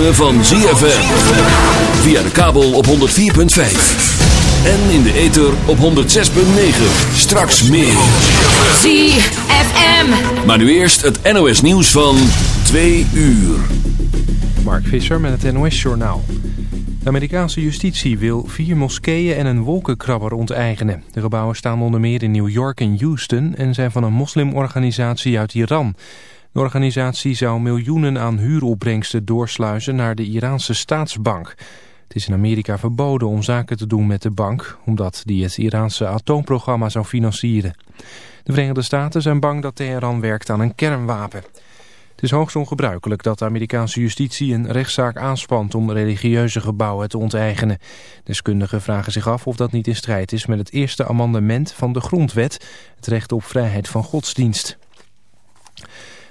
Ritme van ZFM. Via de kabel op 104.5. En in de ether op 106.9. Straks meer. ZFM. Maar nu eerst het NOS nieuws van 2 uur. Mark Visser met het NOS-journaal. De Amerikaanse justitie wil vier moskeeën en een wolkenkrabber onteigenen. De gebouwen staan onder meer in New York en Houston... en zijn van een moslimorganisatie uit Iran. De organisatie zou miljoenen aan huuropbrengsten doorsluizen... naar de Iraanse staatsbank. Het is in Amerika verboden om zaken te doen met de bank... omdat die het Iraanse atoomprogramma zou financieren. De Verenigde Staten zijn bang dat Teheran werkt aan een kernwapen... Het is hoogst ongebruikelijk dat de Amerikaanse justitie een rechtszaak aanspant om religieuze gebouwen te onteigenen. Deskundigen vragen zich af of dat niet in strijd is met het eerste amendement van de grondwet, het recht op vrijheid van godsdienst.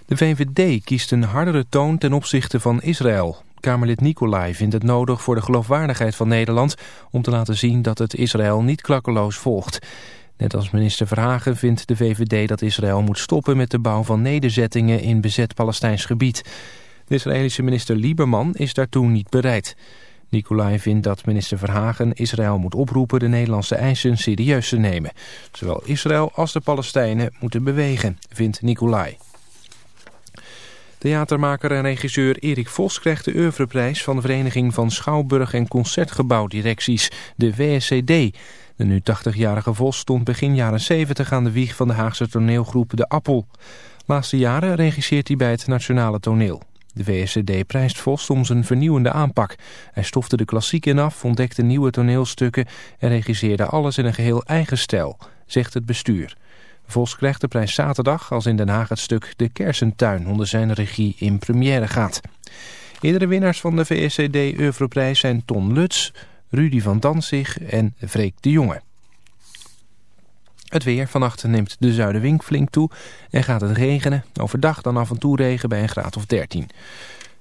De VVD kiest een hardere toon ten opzichte van Israël. Kamerlid Nicolai vindt het nodig voor de geloofwaardigheid van Nederland om te laten zien dat het Israël niet klakkeloos volgt. Net als minister Verhagen vindt de VVD dat Israël moet stoppen met de bouw van nederzettingen in bezet Palestijns gebied. De Israëlische minister Lieberman is daartoe niet bereid. Nicolai vindt dat minister Verhagen Israël moet oproepen de Nederlandse eisen serieus te nemen. Zowel Israël als de Palestijnen moeten bewegen, vindt Nicolai. Theatermaker en regisseur Erik Vos krijgt de oeuvreprijs van de Vereniging van Schouwburg- en Concertgebouwdirecties, de VSCD. De nu 80-jarige Vos stond begin jaren 70 aan de wieg van de Haagse toneelgroep De Appel. Laatste jaren regisseert hij bij het Nationale Toneel. De VSCD prijst Vos om zijn vernieuwende aanpak. Hij stofte de klassieken af, ontdekte nieuwe toneelstukken... en regisseerde alles in een geheel eigen stijl, zegt het bestuur. Vos krijgt de prijs zaterdag als in Den Haag het stuk De Kersentuin... onder zijn regie in première gaat. Eerdere winnaars van de VSCD Europrijs zijn Ton Lutz... Rudy van Danzig en Freek de Jonge. Het weer. Vannacht neemt de zuidenwind flink toe en gaat het regenen. Overdag dan af en toe regen bij een graad of 13.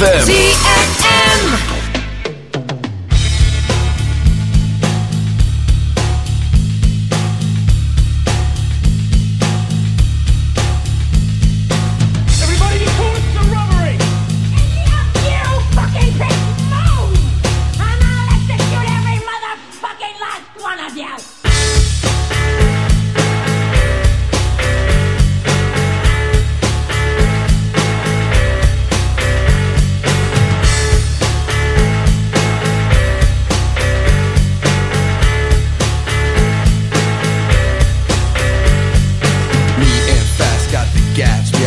ZFM.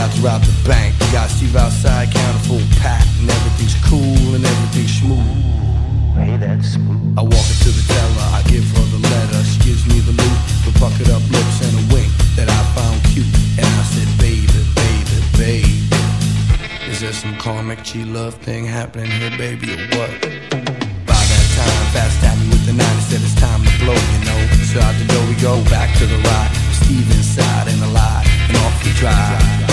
Out to rob the bank. We got Steve outside, count a full pack, and everything's cool and everything's smooth. Hey, that's smooth. I walk into the teller, I give her the letter. She gives me the loot, the bucket up lips and a wink that I found cute. And I said, baby, baby, baby. Is there some karmic G love thing happening here, baby, or what? By that time, fast tapped me with the nine and said it's time to blow, you know. So out the door we go, back to the ride. Steve inside and alive, and off we drive.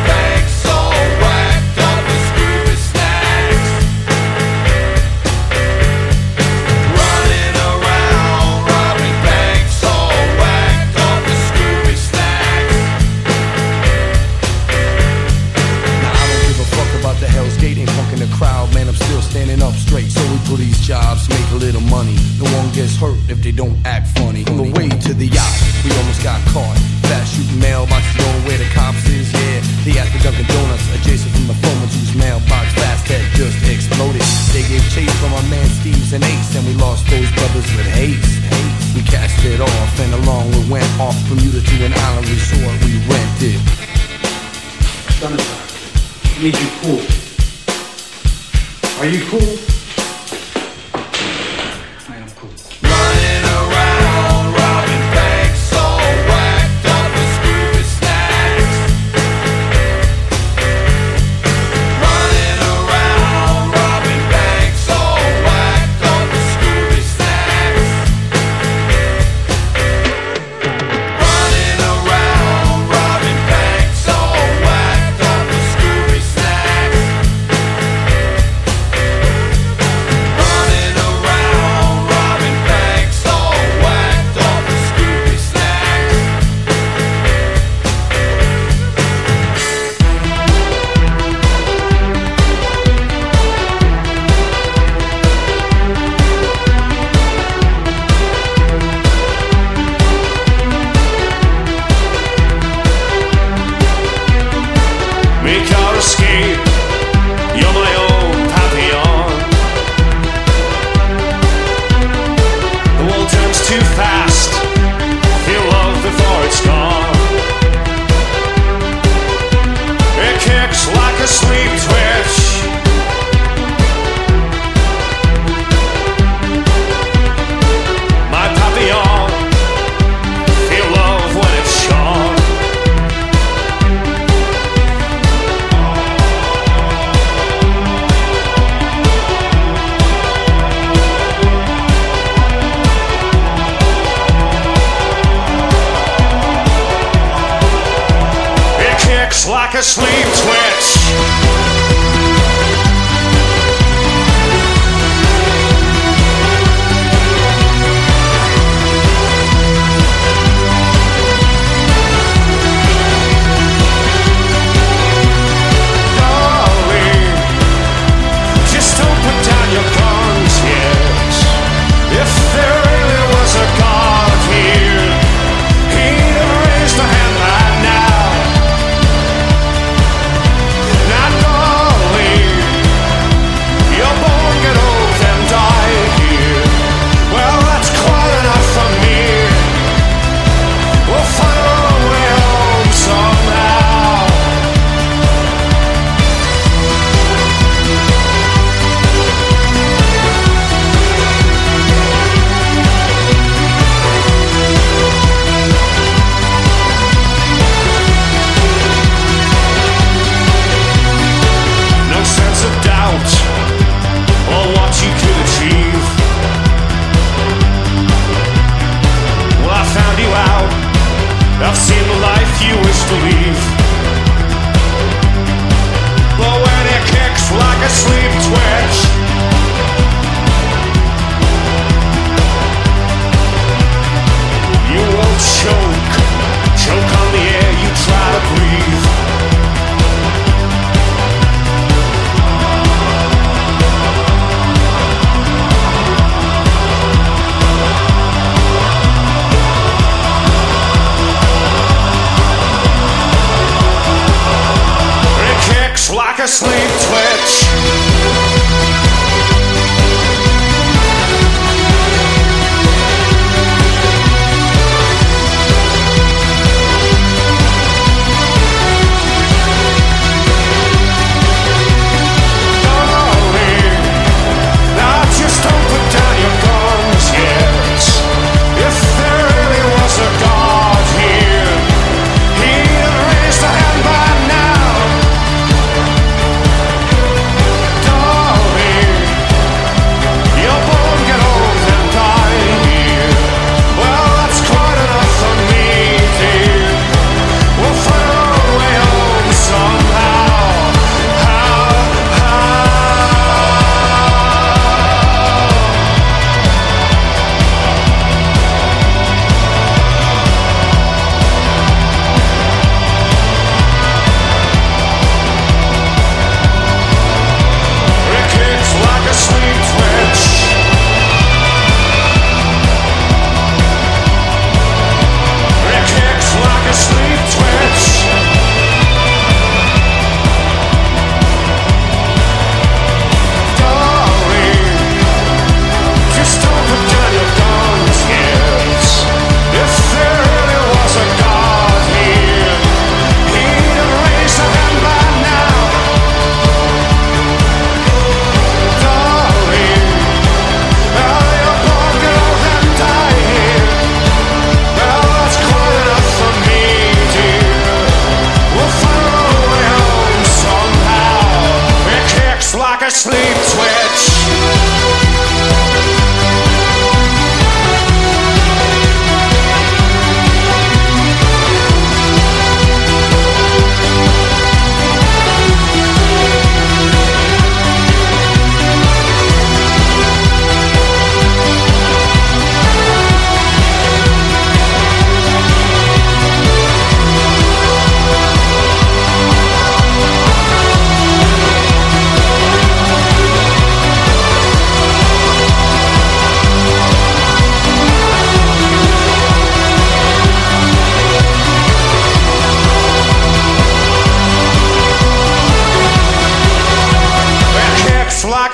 money. No one gets hurt if they don't act funny. On the way to the yacht, we almost got caught. Fast shooting mailboxes going where the cops is, yeah. They asked the Dunkin' Donuts adjacent from the phone whose mailbox fast had just exploded. They gave chase from our man Steve's and Ace, and we lost those brothers with haste. We cast it off, and along we went off from Bermuda to an island resort we rented. I need you cool. Are you cool?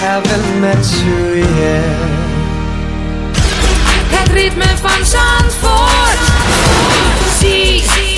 Haven't met you yet. Het ritme van Zandvoort. ZFM.